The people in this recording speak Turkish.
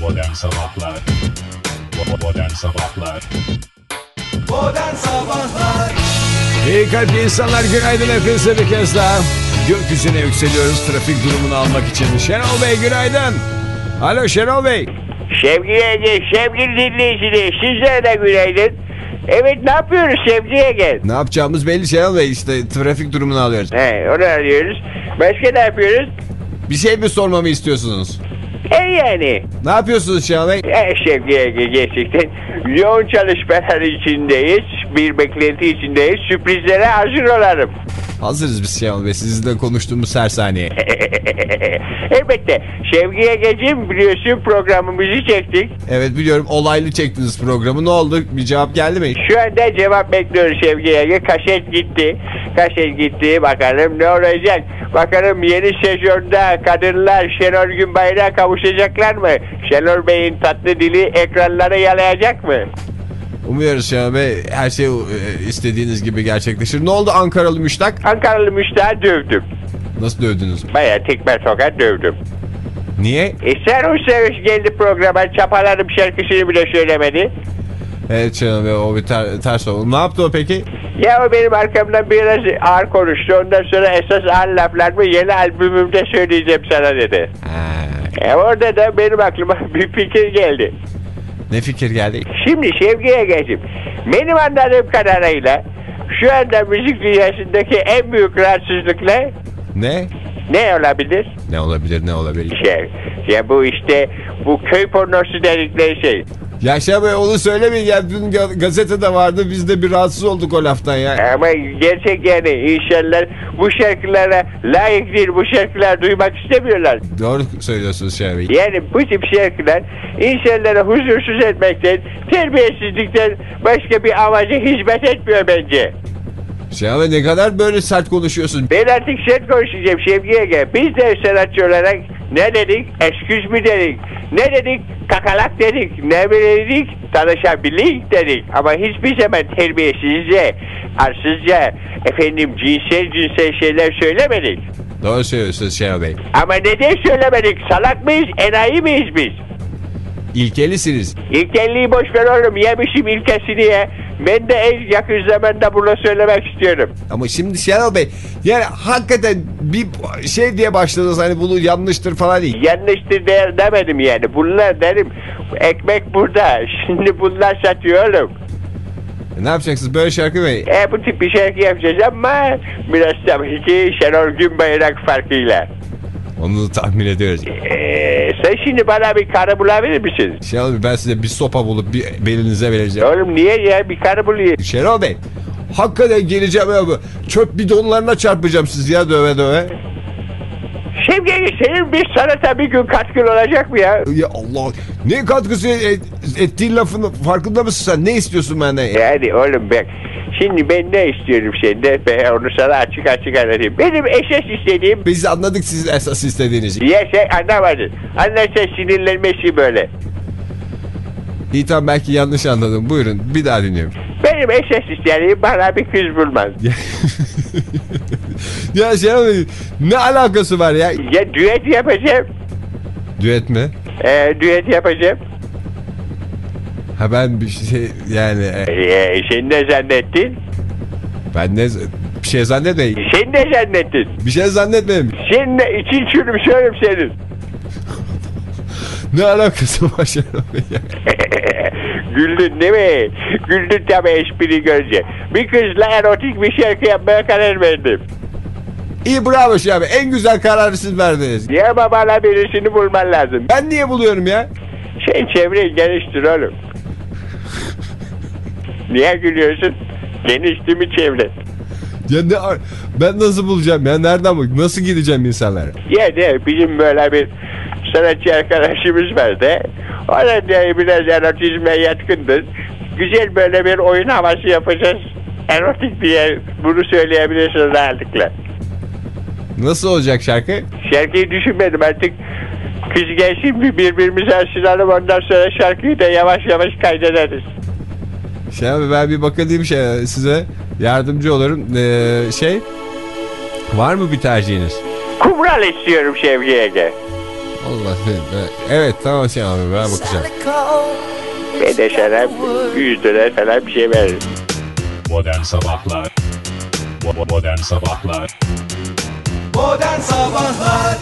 Modern Sabahlar Modern Sabahlar Modern Sabahlar İyi kalpli insanlar günaydın hepinize bir kez daha. Gökyüzüne yükseliyoruz trafik durumunu almak için. Şenol Bey günaydın. Alo Şenol Bey. Sevgili Ege, sevgili dinleyiciler, sizlere de günaydın. Evet ne yapıyoruz sevgili Ege? Ne yapacağımız belli Şenol Bey işte trafik durumunu alıyoruz. He, onu arıyoruz. Başka ne yapıyoruz? Bir şey mi sormamı istiyorsunuz? E yani. Ne yapıyorsunuz Şenol Bey? E gerçekten yoğun çalışmalar içindeyiz. Bir beklenti içindeyiz. Sürprizlere hazır olalım. Hazırız biz Şenol Bey sizinle konuştuğumuz her saniye. Elbette. Sevgili Ege'ciğim biliyorsun programımızı çektik. Evet biliyorum olaylı çektiniz programı ne oldu bir cevap geldi mi? Şu anda cevap bekliyoruz Ege. Kaşet gitti. Kaşet gitti. Bakalım ne olacak? Bakalım yeni sezonda kadınlar Şenol Günbayrak'a kavuşacaklar mı? Şenol Bey'in tatlı dili ekranlara yalayacak mı? Umuyoruz Şenol Bey her şey e, istediğiniz gibi gerçekleşir. Ne oldu Ankaralı müştak? Ankaralı müşteri dövdüm. Nasıl dövdünüz? Baya tekme tokat dövdüm. Niye? E sarhoş sarhoş geldi programa. Çapalarım şarkısını bile söylemedi. Evet Bey o bir ter- ters oldu. Ne yaptı o peki? Ya o benim arkamdan biraz ağır konuştu. Ondan sonra esas ağır laflarımı yeni albümümde söyleyeceğim sana dedi. Ha, E orada da benim aklıma bir fikir geldi. ne fikir geldi? Şimdi Şevki'ye geçip benim anladığım kadarıyla şu anda müzik dünyasındaki en büyük rahatsızlıkla Ne? ne olabilir? Ne olabilir ne olabilir? Şey, ya bu işte bu köy pornosu dedikleri şey. Ya Şenol Bey onu söylemeyin ya dün ga- gazetede vardı biz de bir rahatsız olduk o laftan ya. Ama gerçek yani insanlar bu şarkılara layık değil bu şarkılar duymak istemiyorlar. Doğru söylüyorsunuz Şenol Bey. Yani bu tip şarkılar insanları huzursuz etmekten, terbiyesizlikten başka bir amaca hizmet etmiyor bence. Bey ne kadar böyle sert konuşuyorsun. Ben artık sert konuşacağım Şevki Ege. Biz de sanatçı olarak ne dedik? Esküz mü dedik? Ne dedik? Kakalak dedik. Ne dedik? Tanışabilik dedik. Ama hiçbir zaman terbiyesizce, arsızca, efendim cinsel cinsel şeyler söylemedik. Doğru söylüyorsunuz Şenol Bey. Ama neden söylemedik? Salak mıyız? Enayi miyiz biz? İlkelisiniz. İlkelliği boş ver oğlum. Yemişim ilkesini ye. Ben de en yakın zamanda bunu söylemek istiyorum. Ama şimdi Şenol Bey yani hakikaten bir şey diye başladınız hani bunu yanlıştır falan değil. Yanlıştır der demedim yani. Bunlar derim ekmek burada. Şimdi bunlar satıyor oğlum. E, ne yapacaksınız böyle şarkı mı? E bu tip bir şarkı yapacağız ama biraz tabii ki Şenol Günbayrak farkıyla. Onu da tahmin ediyoruz. E, sen şimdi bana bir karı bulabilir misin? Şenol Bey ben size bir sopa bulup bir belinize vereceğim. Oğlum niye ya bir karı bulayım? Şenol Bey hakikaten geleceğim ya bu. Çöp bidonlarına çarpacağım sizi ya döve döve. Şevki senin bir sanata bir gün katkın olacak mı ya? Ya Allah ne katkısı et, ettiğin lafın farkında mısın sen? Ne istiyorsun benden? ya? Yani oğlum bak şimdi ben ne istiyorum senden ben onu sana açık açık anlatayım. Benim esas istediğim Biz anladık sizin esas istediğinizi. ya sen anlamadın. Anlarsan sinirlenmesi böyle. İyi tamam belki yanlış anladım. Buyurun bir daha dinliyorum. Benim esas istediğim bana bir kız bulman. ya Bey ne alakası var ya? Ya düet yapacağım. Düet mi? E, düet yapacağım. Ha ben bir şey yani e, E, sen ne zannettin? ben ne bir şey zannetmeyin. Sen ne zannettin? Bir şey zannetmedim. Sen ne için çürümsüyorum senin. Ne alakası var Şenol Bey? Güldün değil mi? Güldün tabii espri görünce. Bir kızla erotik bir şarkı yapmaya karar verdim. İyi bravo Şenol Bey. En güzel kararı siz verdiniz. Ya bana birisini bulman lazım. Ben niye buluyorum ya? Sen çevreyi geliştir oğlum. Niye gülüyorsun? Genişti mi çevre? Ya ne ben nasıl bulacağım ya? Nereden bak? Nasıl gideceğim insanlara? Ya de bizim böyle bir sanatçı arkadaşımız vardı. O da de biraz erotizme yatkındır. Güzel böyle bir oyun havası yapacağız. Erotik diye bunu söyleyebilirsiniz rahatlıkla. Nasıl olacak şarkı? Şarkıyı düşünmedim artık. Kız gelsin bir birbirimize aşılalım ondan sonra şarkıyı da yavaş yavaş kaydederiz. Şenol Bey ben bir bakayım şey, size yardımcı olurum. Ee, şey var mı bir tercihiniz? Kumral istiyorum Şevki Ege. Allah Evet tamam Şenol abi ben bakacağım. Ben de sana 100 dolar falan bir şey veririm. Modern Sabahlar Modern Sabahlar Modern Sabahlar